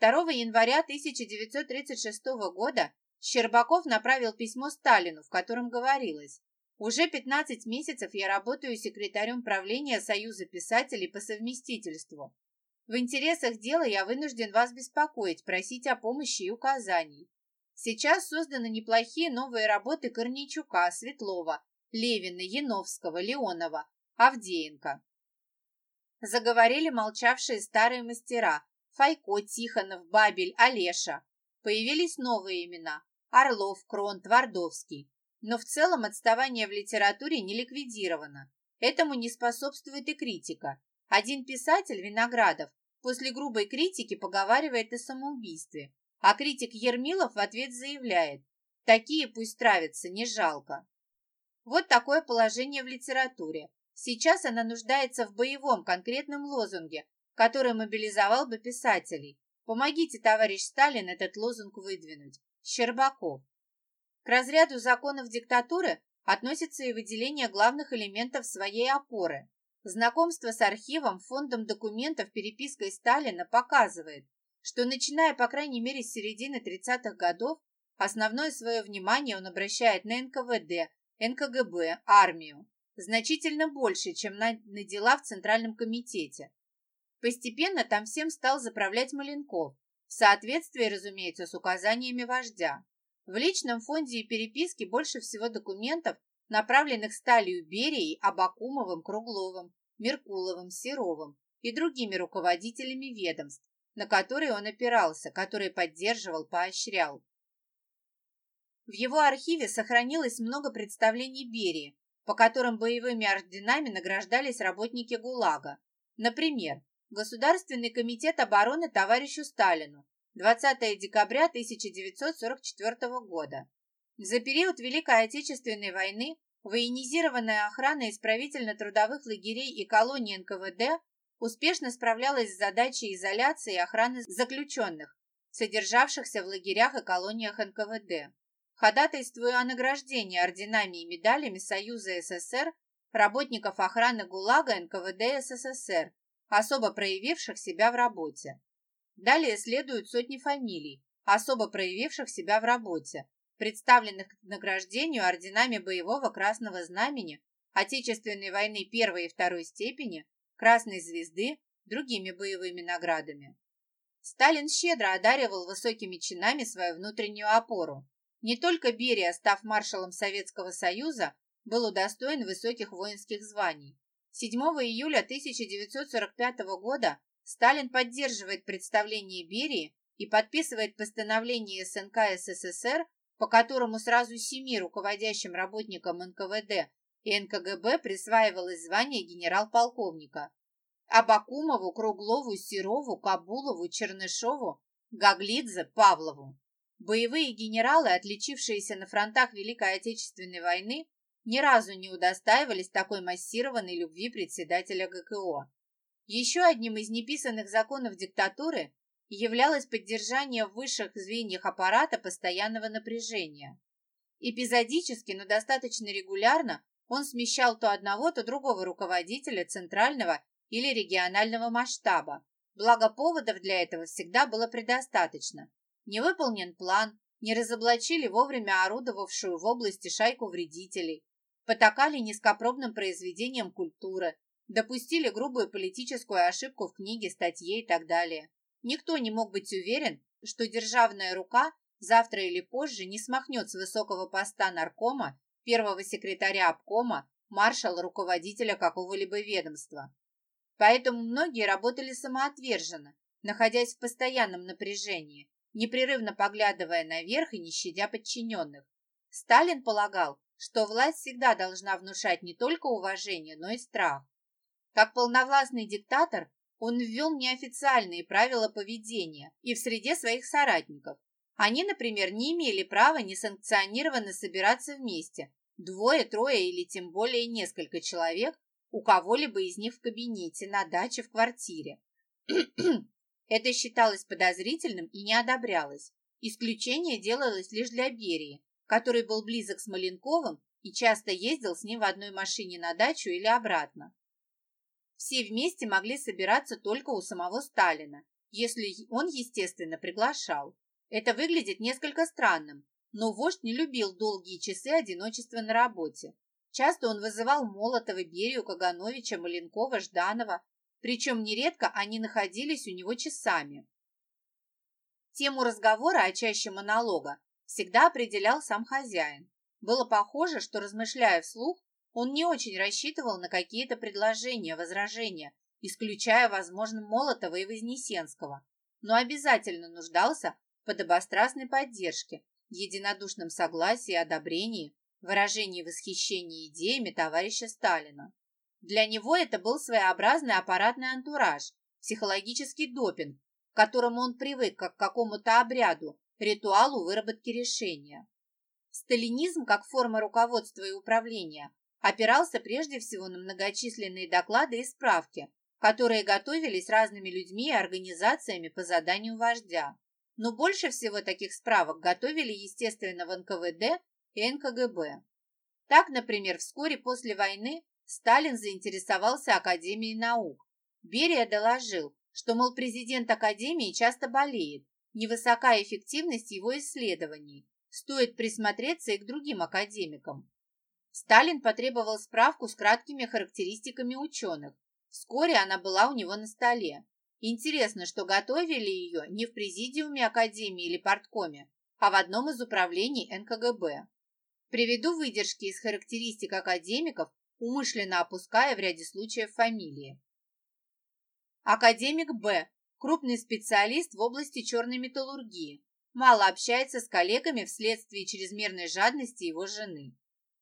2 января 1936 года Щербаков направил письмо Сталину, в котором говорилось «Уже 15 месяцев я работаю секретарем правления Союза писателей по совместительству. В интересах дела я вынужден вас беспокоить, просить о помощи и указаний. Сейчас созданы неплохие новые работы Корнейчука, Светлова, Левина, Яновского, Леонова, Авдеенко. Заговорили молчавшие старые мастера Файко, Тихонов, Бабель, Олеша. Появились новые имена Орлов, Крон, Твардовский. Но в целом отставание в литературе не ликвидировано. Этому не способствует и критика. Один писатель, Виноградов, после грубой критики поговаривает о самоубийстве, а критик Ермилов в ответ заявляет «Такие пусть травятся, не жалко». Вот такое положение в литературе. Сейчас она нуждается в боевом конкретном лозунге, который мобилизовал бы писателей. Помогите, товарищ Сталин, этот лозунг выдвинуть. Щербаков. К разряду законов диктатуры относится и выделение главных элементов своей опоры. Знакомство с архивом, фондом документов, перепиской Сталина показывает, что начиная, по крайней мере, с середины 30-х годов, основное свое внимание он обращает на НКВД, НКГБ, армию, значительно больше, чем на, на дела в Центральном комитете. Постепенно там всем стал заправлять Маленков, в соответствии, разумеется, с указаниями вождя. В личном фонде и переписке больше всего документов, направленных Сталью Берией, Абакумовым, Кругловым, Меркуловым, Серовым и другими руководителями ведомств, на которые он опирался, которые поддерживал, поощрял. В его архиве сохранилось много представлений Берии, по которым боевыми орденами награждались работники ГУЛАГа. Например, Государственный комитет обороны товарищу Сталину, 20 декабря 1944 года. За период Великой Отечественной войны военизированная охрана исправительно-трудовых лагерей и колоний НКВД успешно справлялась с задачей изоляции и охраны заключенных, содержавшихся в лагерях и колониях НКВД. Ходатайствуя о награждении орденами и медалями Союза СССР работников охраны ГУЛАГа НКВД СССР, особо проявивших себя в работе. Далее следуют сотни фамилий, особо проявивших себя в работе, представленных к награждению орденами Боевого Красного Знамени, Отечественной войны первой и второй степени, Красной Звезды, другими боевыми наградами. Сталин щедро одаривал высокими чинами свою внутреннюю опору. Не только Берия, став маршалом Советского Союза, был удостоен высоких воинских званий. 7 июля 1945 года Сталин поддерживает представление Берии и подписывает постановление СНК СССР, по которому сразу семи руководящим работникам НКВД и НКГБ присваивалось звание генерал-полковника. Абакумову, Круглову, Серову, Кабулову, Чернышову, Гаглидзе, Павлову. Боевые генералы, отличившиеся на фронтах Великой Отечественной войны, ни разу не удостаивались такой массированной любви председателя ГКО. Еще одним из неписанных законов диктатуры являлось поддержание в высших звеньях аппарата постоянного напряжения. Эпизодически, но достаточно регулярно он смещал то одного, то другого руководителя центрального или регионального масштаба. Благо поводов для этого всегда было предостаточно. Не выполнен план, не разоблачили вовремя орудовавшую в области шайку вредителей, потакали низкопробным произведением культуры, допустили грубую политическую ошибку в книге, статье и так далее. Никто не мог быть уверен, что державная рука завтра или позже не смахнет с высокого поста наркома, первого секретаря обкома, маршала, руководителя какого-либо ведомства. Поэтому многие работали самоотверженно, находясь в постоянном напряжении, непрерывно поглядывая наверх и не щадя подчиненных. Сталин полагал, что власть всегда должна внушать не только уважение, но и страх. Как полновластный диктатор, он ввел неофициальные правила поведения и в среде своих соратников. Они, например, не имели права несанкционированно собираться вместе, двое, трое или тем более несколько человек, у кого-либо из них в кабинете, на даче, в квартире. (clears throat) Это считалось подозрительным и не одобрялось. Исключение делалось лишь для Берии, который был близок с Маленковым и часто ездил с ним в одной машине на дачу или обратно. Все вместе могли собираться только у самого Сталина, если он, естественно, приглашал. Это выглядит несколько странным, но вождь не любил долгие часы одиночества на работе. Часто он вызывал Молотова, Берию, Кагановича, Маленкова, Жданова, причем нередко они находились у него часами. Тему разговора, а чаще монолога, всегда определял сам хозяин. Было похоже, что, размышляя вслух, он не очень рассчитывал на какие-то предложения, возражения, исключая, возможно, Молотова и Вознесенского, но обязательно нуждался в подобострастной поддержке, единодушном согласии одобрении, выражении восхищения идеями товарища Сталина. Для него это был своеобразный аппаратный антураж, психологический допинг, к которому он привык как к какому-то обряду, ритуалу выработки решения. Сталинизм как форма руководства и управления опирался прежде всего на многочисленные доклады и справки, которые готовились разными людьми и организациями по заданию вождя. Но больше всего таких справок готовили, естественно, в НКВД и НКГБ. Так, например, вскоре после войны Сталин заинтересовался Академией наук. Берия доложил, что, мол, президент Академии часто болеет, невысока эффективность его исследований, стоит присмотреться и к другим академикам. Сталин потребовал справку с краткими характеристиками ученых. Вскоре она была у него на столе. Интересно, что готовили ее не в президиуме Академии или парткоме, а в одном из управлений НКГБ. Приведу выдержки из характеристик академиков, умышленно опуская в ряде случаев фамилии. Академик Б. Крупный специалист в области черной металлургии. Мало общается с коллегами вследствие чрезмерной жадности его жены.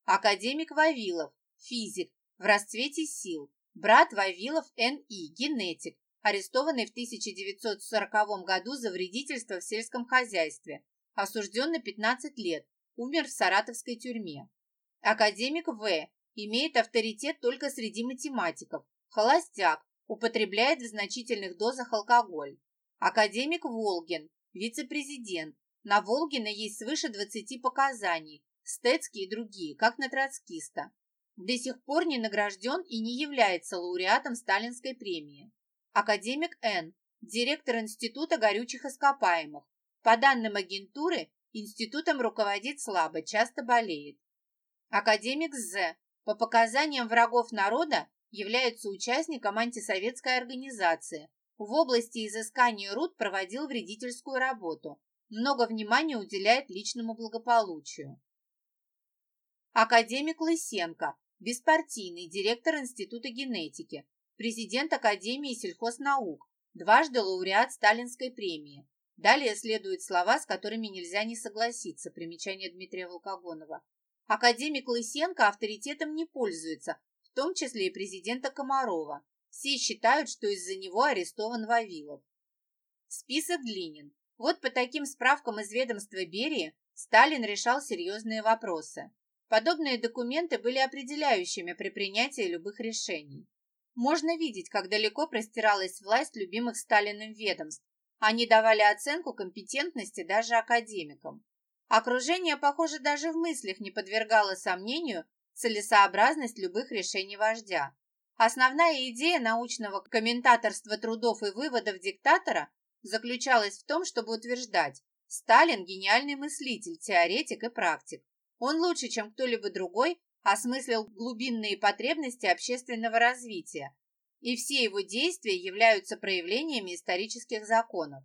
Академик Вавилов, физик, в расцвете сил, брат Вавилов Н.И., генетик, арестованный в 1940 году за вредительство в сельском хозяйстве, осужден на 15 лет, умер в саратовской тюрьме. Академик В. имеет авторитет только среди математиков, холостяк, употребляет в значительных дозах алкоголь. Академик Волгин, вице-президент, на Волгина есть свыше 20 показаний, Стецкий и другие, как на троцкиста. До сих пор не награжден и не является лауреатом Сталинской премии. Академик Н. Директор Института горючих ископаемых. По данным агентуры, институтом руководит слабо, часто болеет. Академик З. По показаниям врагов народа является участником антисоветской организации. В области изыскания руд проводил вредительскую работу. Много внимания уделяет личному благополучию. Академик Лысенко, беспартийный директор Института генетики, президент Академии сельхознаук, дважды лауреат Сталинской премии. Далее следуют слова, с которыми нельзя не согласиться. Примечание Дмитрия Волкогонова. Академик Лысенко авторитетом не пользуется, в том числе и президента Комарова. Все считают, что из-за него арестован Вавилов. Список длинен. Вот по таким справкам из ведомства Берии Сталин решал серьезные вопросы. Подобные документы были определяющими при принятии любых решений. Можно видеть, как далеко простиралась власть любимых Сталиным ведомств. Они давали оценку компетентности даже академикам. Окружение, похоже, даже в мыслях не подвергало сомнению целесообразность любых решений вождя. Основная идея научного комментаторства трудов и выводов диктатора заключалась в том, чтобы утверждать, Сталин – гениальный мыслитель, теоретик и практик. Он лучше, чем кто-либо другой, осмыслил глубинные потребности общественного развития, и все его действия являются проявлениями исторических законов.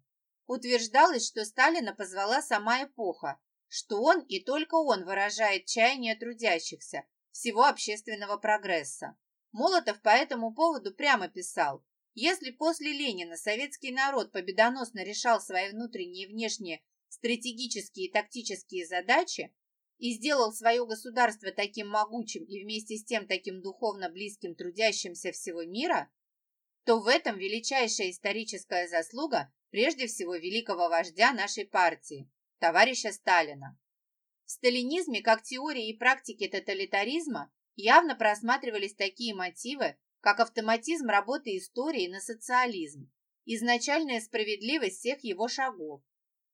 Утверждалось, что Сталина позвала сама эпоха, что он и только он выражает чаяние трудящихся, всего общественного прогресса. Молотов по этому поводу прямо писал, если после Ленина советский народ победоносно решал свои внутренние и внешние стратегические и тактические задачи, и сделал свое государство таким могучим и вместе с тем таким духовно близким трудящимся всего мира, то в этом величайшая историческая заслуга прежде всего великого вождя нашей партии, товарища Сталина. В сталинизме, как теории и практике тоталитаризма, явно просматривались такие мотивы, как автоматизм работы истории на социализм, изначальная справедливость всех его шагов,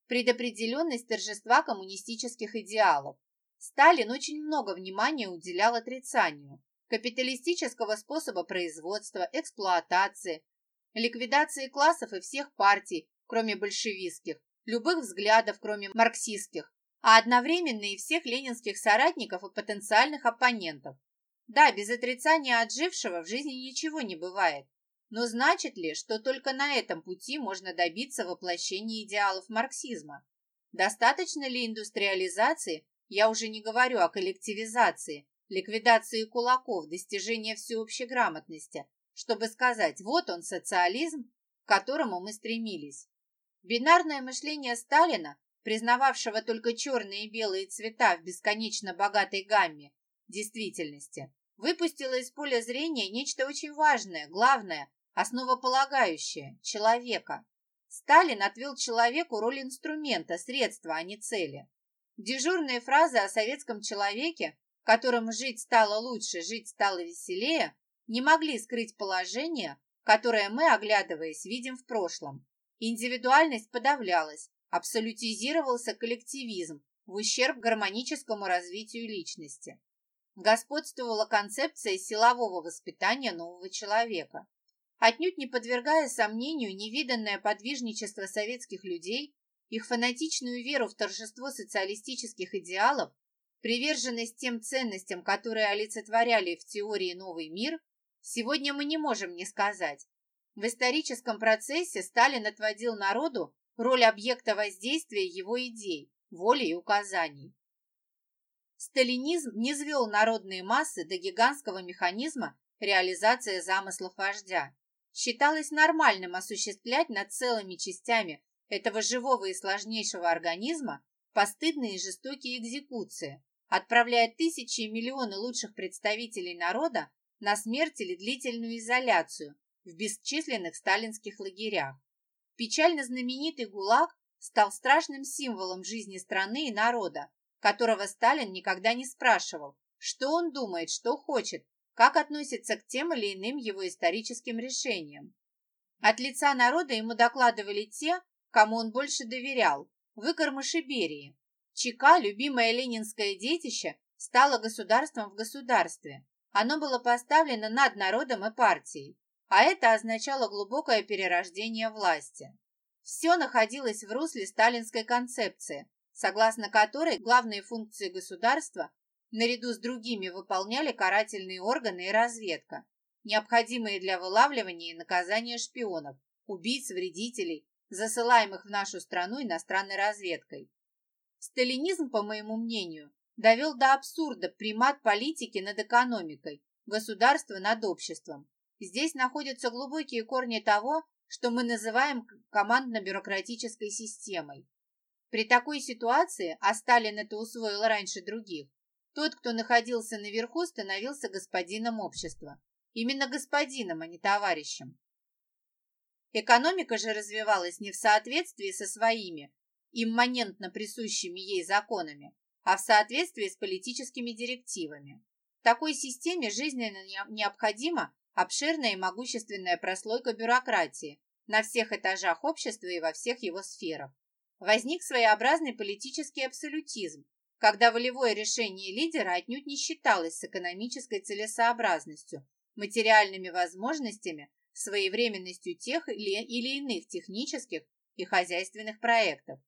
предопределенность торжества коммунистических идеалов, Сталин очень много внимания уделял отрицанию капиталистического способа производства, эксплуатации, ликвидации классов и всех партий, кроме большевистских, любых взглядов, кроме марксистских, а одновременно и всех ленинских соратников и потенциальных оппонентов. Да, без отрицания отжившего в жизни ничего не бывает. Но значит ли, что только на этом пути можно добиться воплощения идеалов марксизма? Достаточно ли индустриализации, я уже не говорю о коллективизации, ликвидации кулаков, достижении всеобщей грамотности, чтобы сказать, вот он социализм, к которому мы стремились. Бинарное мышление Сталина, признававшего только черные и белые цвета в бесконечно богатой гамме действительности, выпустило из поля зрения нечто очень важное, главное, основополагающее – человека. Сталин отвел человеку роль инструмента, средства, а не цели. Дежурные фразы о советском человеке, которым жить стало лучше, жить стало веселее, не могли скрыть положение, которое мы, оглядываясь, видим в прошлом. Индивидуальность подавлялась, абсолютизировался коллективизм в ущерб гармоническому развитию личности. Господствовала концепция силового воспитания нового человека. Отнюдь не подвергая сомнению невиданное подвижничество советских людей, их фанатичную веру в торжество социалистических идеалов, приверженность тем ценностям, которые олицетворяли в теории новый мир, сегодня мы не можем не сказать. В историческом процессе Сталин отводил народу роль объекта воздействия его идей, воли и указаний. Сталинизм не звел народные массы до гигантского механизма реализации замыслов вождя. Считалось нормальным осуществлять над целыми частями этого живого и сложнейшего организма постыдные и жестокие экзекуции, отправляя тысячи и миллионы лучших представителей народа на смерть или длительную изоляцию в бесчисленных сталинских лагерях. Печально знаменитый ГУЛАГ стал страшным символом жизни страны и народа, которого Сталин никогда не спрашивал, что он думает, что хочет, как относится к тем или иным его историческим решениям. От лица народа ему докладывали те, кому он больше доверял, выкормыши Берии. ЧК, любимое ленинское детище, стало государством в государстве. Оно было поставлено над народом и партией, а это означало глубокое перерождение власти. Все находилось в русле сталинской концепции, согласно которой главные функции государства наряду с другими выполняли карательные органы и разведка, необходимые для вылавливания и наказания шпионов, убийц, вредителей, засылаемых в нашу страну иностранной разведкой. Сталинизм, по моему мнению, довел до абсурда примат политики над экономикой, государства над обществом. Здесь находятся глубокие корни того, что мы называем командно-бюрократической системой. При такой ситуации, а Сталин это усвоил раньше других, тот, кто находился наверху, становился господином общества. Именно господином, а не товарищем. Экономика же развивалась не в соответствии со своими, имманентно присущими ей законами, а в соответствии с политическими директивами. В такой системе жизненно необходима обширная и могущественная прослойка бюрократии на всех этажах общества и во всех его сферах. Возник своеобразный политический абсолютизм, когда волевое решение лидера отнюдь не считалось с экономической целесообразностью, материальными возможностями своевременностью тех или, иных технических и хозяйственных проектов.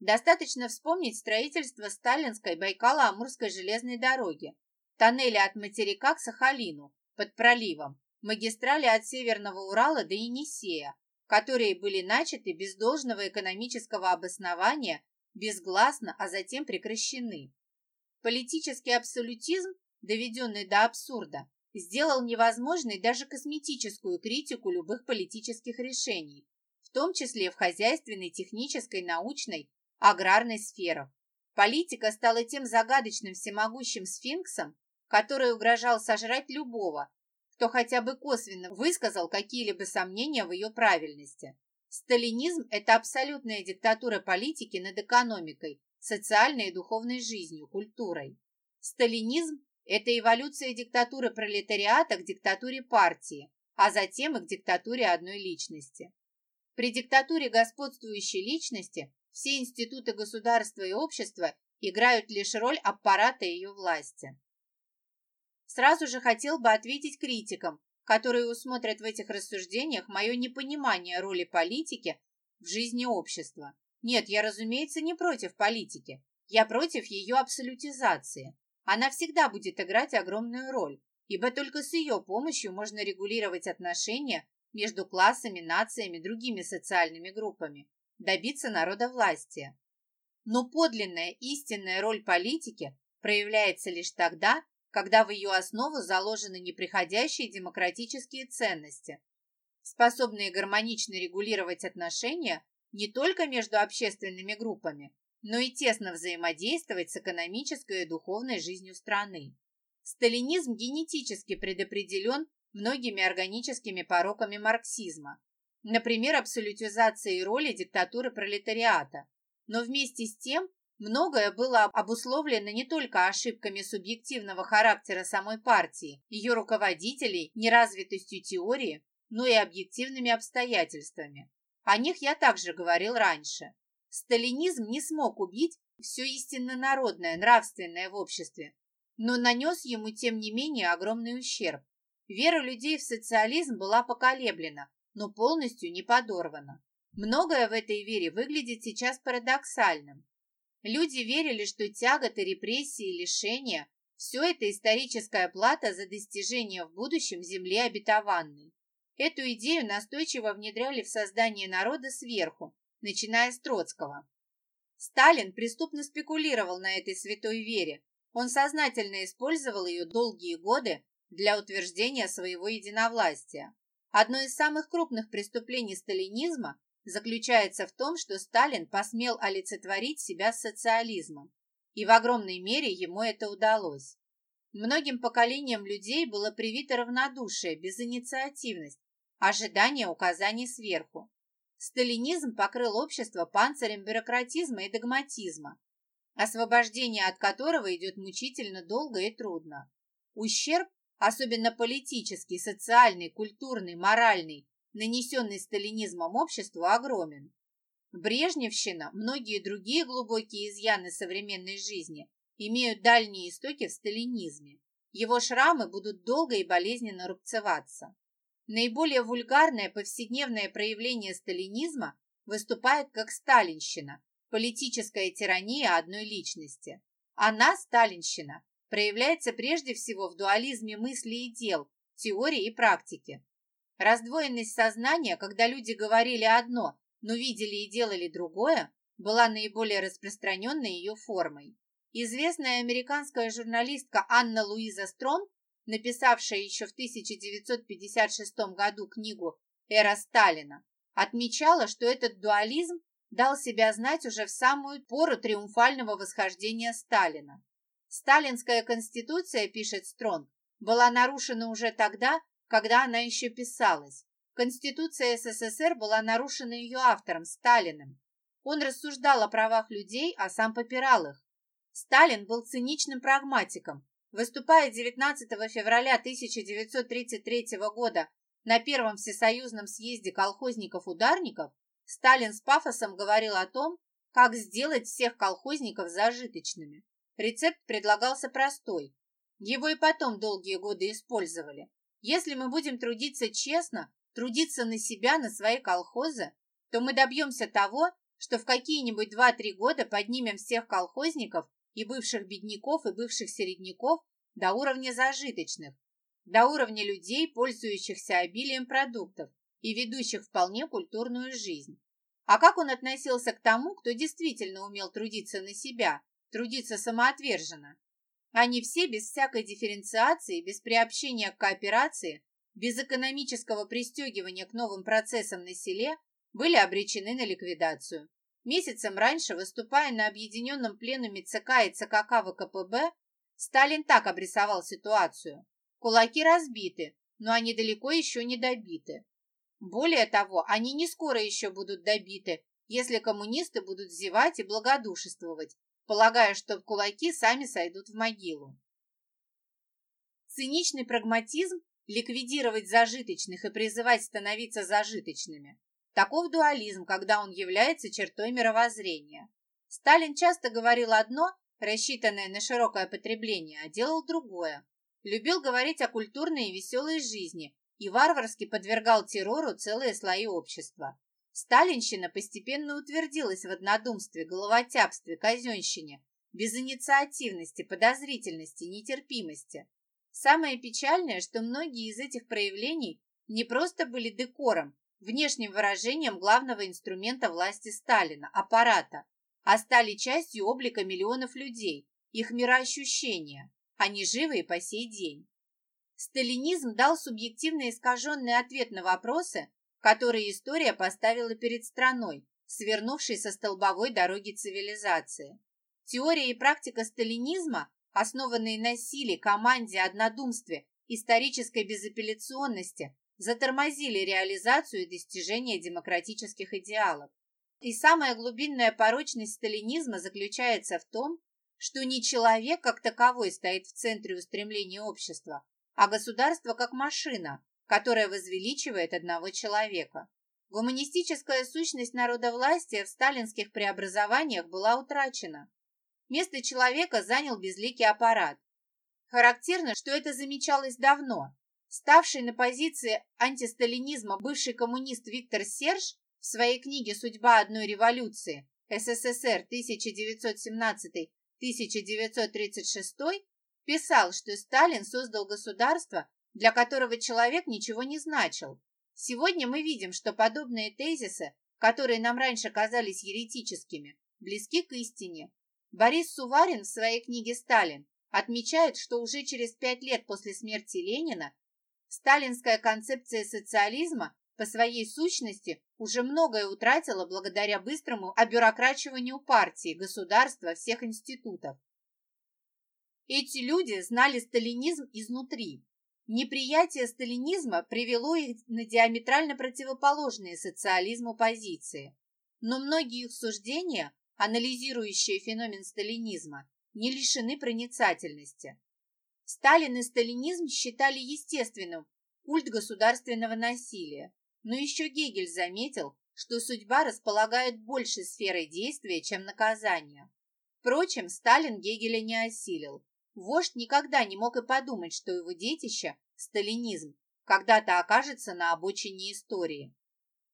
Достаточно вспомнить строительство Сталинской Байкало-Амурской железной дороги, тоннели от материка к Сахалину под проливом, магистрали от Северного Урала до Енисея, которые были начаты без должного экономического обоснования, безгласно, а затем прекращены. Политический абсолютизм, доведенный до абсурда, сделал невозможной даже косметическую критику любых политических решений, в том числе в хозяйственной, технической, научной, аграрной сферах. Политика стала тем загадочным всемогущим сфинксом, который угрожал сожрать любого, кто хотя бы косвенно высказал какие-либо сомнения в ее правильности. Сталинизм – это абсолютная диктатура политики над экономикой, социальной и духовной жизнью, культурой. Сталинизм это эволюция диктатуры пролетариата к диктатуре партии, а затем и к диктатуре одной личности. При диктатуре господствующей личности все институты государства и общества играют лишь роль аппарата ее власти. Сразу же хотел бы ответить критикам, которые усмотрят в этих рассуждениях мое непонимание роли политики в жизни общества. Нет, я, разумеется, не против политики. Я против ее абсолютизации. Она всегда будет играть огромную роль, ибо только с ее помощью можно регулировать отношения между классами, нациями, другими социальными группами, добиться народовластия. Но подлинная истинная роль политики проявляется лишь тогда, когда в ее основу заложены неприходящие демократические ценности, способные гармонично регулировать отношения не только между общественными группами, но и тесно взаимодействовать с экономической и духовной жизнью страны. Сталинизм генетически предопределен многими органическими пороками марксизма, например, абсолютизацией роли диктатуры пролетариата, но вместе с тем Многое было обусловлено не только ошибками субъективного характера самой партии, ее руководителей, неразвитостью теории, но и объективными обстоятельствами. О них я также говорил раньше. Сталинизм не смог убить все истинно народное, нравственное в обществе, но нанес ему, тем не менее, огромный ущерб. Вера людей в социализм была поколеблена, но полностью не подорвана. Многое в этой вере выглядит сейчас парадоксальным. Люди верили, что тяготы, репрессии, лишения – все это историческая плата за достижение в будущем земли обетованной. Эту идею настойчиво внедряли в создание народа сверху, начиная с Троцкого. Сталин преступно спекулировал на этой святой вере. Он сознательно использовал ее долгие годы для утверждения своего единовластия. Одно из самых крупных преступлений сталинизма заключается в том, что Сталин посмел олицетворить себя с социализмом, и в огромной мере ему это удалось. Многим поколениям людей было привито равнодушие, безинициативность, ожидание указаний сверху. Сталинизм покрыл общество панцирем бюрократизма и догматизма, освобождение от которого идет мучительно долго и трудно. Ущерб, особенно политический, социальный, культурный, моральный, нанесенный сталинизмом обществу, огромен. Брежневщина, многие другие глубокие изъяны современной жизни имеют дальние истоки в сталинизме. Его шрамы будут долго и болезненно рубцеваться. Наиболее вульгарное повседневное проявление сталинизма выступает как сталинщина, политическая тирания одной личности. Она, сталинщина, проявляется прежде всего в дуализме мысли и дел, теории и практики. Раздвоенность сознания, когда люди говорили одно, но видели и делали другое, была наиболее распространенной ее формой. Известная американская журналистка Анна Луиза Стронг, написавшая еще в 1956 году книгу «Эра Сталина», отмечала, что этот дуализм дал себя знать уже в самую пору триумфального восхождения Сталина. Сталинская конституция, пишет Стронг, была нарушена уже тогда, когда она еще писалась. Конституция СССР была нарушена ее автором, Сталиным. Он рассуждал о правах людей, а сам попирал их. Сталин был циничным прагматиком. Выступая 19 февраля 1933 года на Первом Всесоюзном съезде колхозников-ударников, Сталин с пафосом говорил о том, как сделать всех колхозников зажиточными. Рецепт предлагался простой. Его и потом долгие годы использовали. Если мы будем трудиться честно, трудиться на себя, на свои колхозы, то мы добьемся того, что в какие-нибудь 2-3 года поднимем всех колхозников и бывших бедняков, и бывших середняков до уровня зажиточных, до уровня людей, пользующихся обилием продуктов и ведущих вполне культурную жизнь. А как он относился к тому, кто действительно умел трудиться на себя, трудиться самоотверженно? Они все без всякой дифференциации, без приобщения к кооперации, без экономического пристегивания к новым процессам на селе были обречены на ликвидацию. Месяцем раньше, выступая на объединенном пленуме ЦК и ЦКК ВКПБ, Сталин так обрисовал ситуацию. Кулаки разбиты, но они далеко еще не добиты. Более того, они не скоро еще будут добиты, если коммунисты будут зевать и благодушествовать, полагая, что кулаки сами сойдут в могилу. Циничный прагматизм ликвидировать зажиточных и призывать становиться зажиточными. Таков дуализм, когда он является чертой мировоззрения. Сталин часто говорил одно, рассчитанное на широкое потребление, а делал другое. Любил говорить о культурной и веселой жизни и варварски подвергал террору целые слои общества. Сталинщина постепенно утвердилась в однодумстве, головотяпстве, казенщине, безинициативности, подозрительности, нетерпимости. Самое печальное, что многие из этих проявлений не просто были декором, внешним выражением главного инструмента власти Сталина – аппарата, а стали частью облика миллионов людей, их мироощущения. Они живы и по сей день. Сталинизм дал субъективно искаженный ответ на вопросы, которые история поставила перед страной, свернувшей со столбовой дороги цивилизации. Теория и практика сталинизма, основанные на силе, команде, однодумстве, исторической безапелляционности, затормозили реализацию и достижение демократических идеалов. И самая глубинная порочность сталинизма заключается в том, что не человек как таковой стоит в центре устремления общества, а государство как машина, которая возвеличивает одного человека. Гуманистическая сущность народовластия в сталинских преобразованиях была утрачена. Место человека занял безликий аппарат. Характерно, что это замечалось давно. Ставший на позиции антисталинизма бывший коммунист Виктор Серж в своей книге «Судьба одной революции. СССР 1917-1936» писал, что Сталин создал государство, для которого человек ничего не значил. Сегодня мы видим, что подобные тезисы, которые нам раньше казались еретическими, близки к истине. Борис Суварин в своей книге «Сталин» отмечает, что уже через пять лет после смерти Ленина сталинская концепция социализма по своей сущности уже многое утратила благодаря быстрому обюрокрачиванию партии, государства, всех институтов. Эти люди знали сталинизм изнутри. Неприятие сталинизма привело их на диаметрально противоположные социализму позиции. Но многие их суждения анализирующие феномен сталинизма, не лишены проницательности. Сталин и сталинизм считали естественным культ государственного насилия, но еще Гегель заметил, что судьба располагает большей сферой действия, чем наказание. Впрочем, Сталин Гегеля не осилил. Вождь никогда не мог и подумать, что его детище, сталинизм, когда-то окажется на обочине истории.